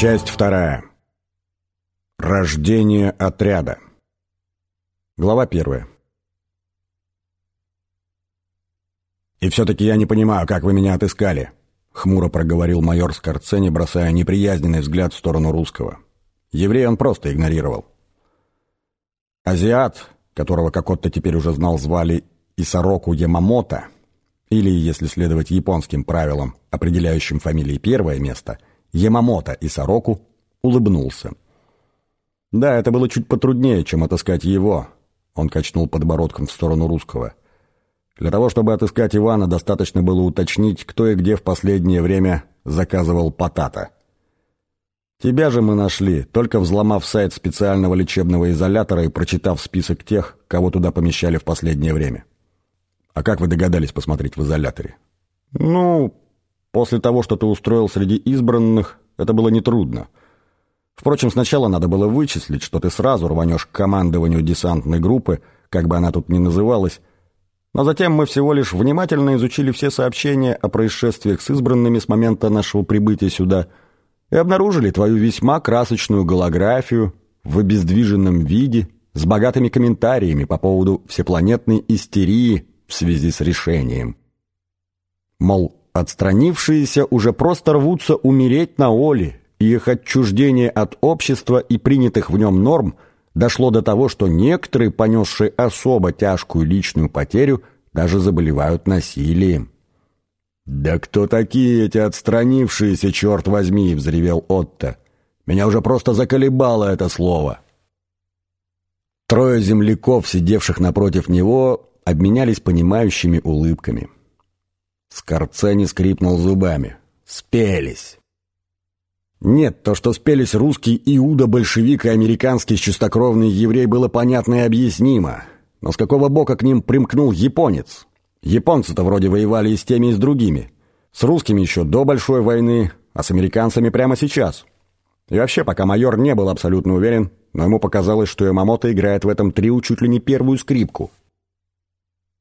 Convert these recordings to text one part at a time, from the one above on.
Часть вторая. Рождение отряда. Глава первая. «И все-таки я не понимаю, как вы меня отыскали», — хмуро проговорил майор Скорцени, бросая неприязненный взгляд в сторону русского. Еврея он просто игнорировал. Азиат, которого Кокотто теперь уже знал, звали Исароку Ямамото, или, если следовать японским правилам, определяющим фамилии первое место, Ямамото Исароку, улыбнулся. Да, это было чуть потруднее, чем отыскать его. Он качнул подбородком в сторону русского. Для того, чтобы отыскать Ивана, достаточно было уточнить, кто и где в последнее время заказывал потата. Тебя же мы нашли, только взломав сайт специального лечебного изолятора и прочитав список тех, кого туда помещали в последнее время. А как вы догадались посмотреть в изоляторе? Ну, после того, что ты устроил среди избранных, это было нетрудно. Впрочем, сначала надо было вычислить, что ты сразу рванешь к командованию десантной группы, как бы она тут ни называлась, но затем мы всего лишь внимательно изучили все сообщения о происшествиях с избранными с момента нашего прибытия сюда – и обнаружили твою весьма красочную голографию в обездвиженном виде с богатыми комментариями по поводу всепланетной истерии в связи с решением. Мол, отстранившиеся уже просто рвутся умереть на Оле, и их отчуждение от общества и принятых в нем норм дошло до того, что некоторые, понесшие особо тяжкую личную потерю, даже заболевают насилием. «Да кто такие эти отстранившиеся, черт возьми!» — взревел Отто. «Меня уже просто заколебало это слово!» Трое земляков, сидевших напротив него, обменялись понимающими улыбками. Скорцени скрипнул зубами. «Спелись!» Нет, то, что спелись русский Иуда-большевик и американский чистокровный еврей, было понятно и объяснимо. Но с какого бока к ним примкнул японец? Японцы-то вроде воевали и с теми, и с другими. С русскими еще до Большой войны, а с американцами прямо сейчас. И вообще, пока майор не был абсолютно уверен, но ему показалось, что Ямамото играет в этом трио чуть ли не первую скрипку.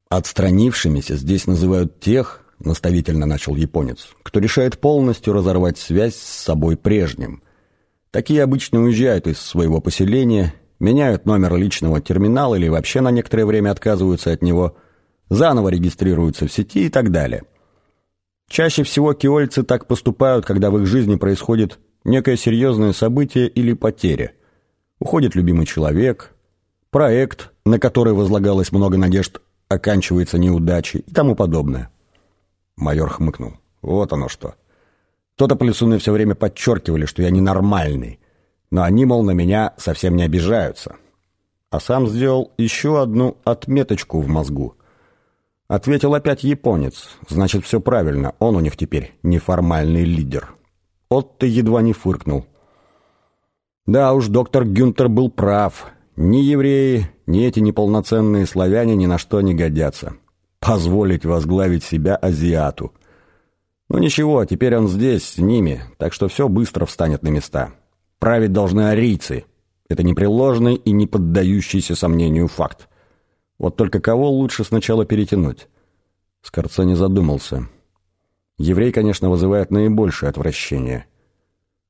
«Отстранившимися здесь называют тех, — наставительно начал японец, — кто решает полностью разорвать связь с собой прежним. Такие обычно уезжают из своего поселения, меняют номер личного терминала или вообще на некоторое время отказываются от него — заново регистрируются в сети и так далее. Чаще всего киольцы так поступают, когда в их жизни происходит некое серьезное событие или потеря. Уходит любимый человек, проект, на который возлагалось много надежд, оканчивается неудачей и тому подобное. Майор хмыкнул. Вот оно что. То-то плесуны все время подчеркивали, что я ненормальный, но они, мол, на меня совсем не обижаются. А сам сделал еще одну отметочку в мозгу – Ответил опять японец. Значит, все правильно. Он у них теперь неформальный лидер. Отто едва не фыркнул. Да уж, доктор Гюнтер был прав. Ни евреи, ни эти неполноценные славяне ни на что не годятся. Позволить возглавить себя азиату. Ну ничего, теперь он здесь, с ними, так что все быстро встанет на места. Править должны арийцы. Это непреложный и не поддающийся сомнению факт. Вот только кого лучше сначала перетянуть? Скорца не задумался. Еврей, конечно, вызывает наибольшее отвращение.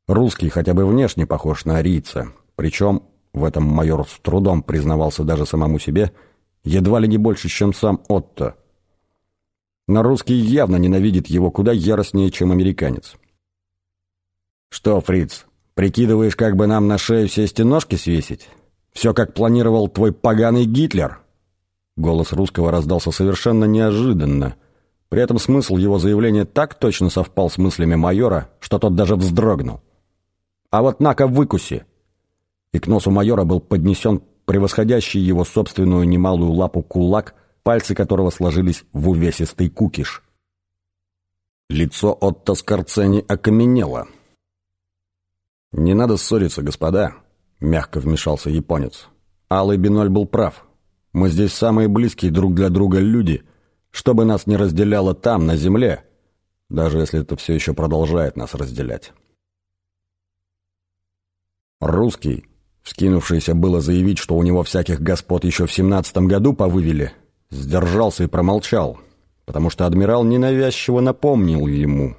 Русский хотя бы внешне похож на арийца. Причем, в этом майор с трудом признавался даже самому себе, едва ли не больше, чем сам Отто. Но русский явно ненавидит его куда яростнее, чем американец. «Что, фриц, прикидываешь, как бы нам на шею сесть и ножки свесить? Все, как планировал твой поганый Гитлер?» Голос русского раздался совершенно неожиданно. При этом смысл его заявления так точно совпал с мыслями майора, что тот даже вздрогнул. «А вот на-ка выкуси!» И к носу майора был поднесен превосходящий его собственную немалую лапу кулак, пальцы которого сложились в увесистый кукиш. Лицо Отто Скорцени окаменело. «Не надо ссориться, господа», — мягко вмешался японец. Алый Биноль был прав. Мы здесь самые близкие друг для друга люди, чтобы нас не разделяло там, на земле, даже если это все еще продолжает нас разделять. Русский, вскинувшийся было заявить, что у него всяких господ еще в семнадцатом году повывели, сдержался и промолчал, потому что адмирал ненавязчиво напомнил ему.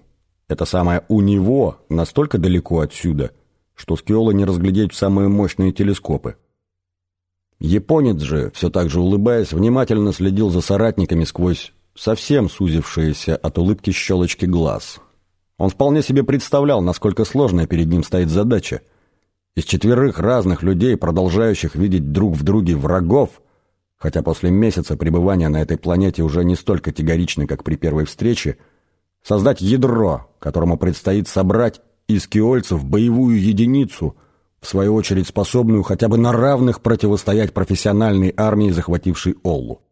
Это самое «у него» настолько далеко отсюда, что Скиола не разглядеть в самые мощные телескопы. Японец же, все так же улыбаясь, внимательно следил за соратниками сквозь совсем сузившиеся от улыбки щелочки глаз. Он вполне себе представлял, насколько сложная перед ним стоит задача. Из четверых разных людей, продолжающих видеть друг в друге врагов, хотя после месяца пребывания на этой планете уже не столь категоричны, как при первой встрече, создать ядро, которому предстоит собрать из киольцев боевую единицу, в свою очередь способную хотя бы на равных противостоять профессиональной армии, захватившей Оллу.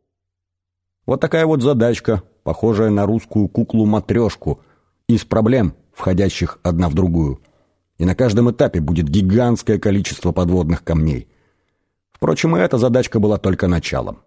Вот такая вот задачка, похожая на русскую куклу-матрешку, из проблем, входящих одна в другую. И на каждом этапе будет гигантское количество подводных камней. Впрочем, и эта задачка была только началом.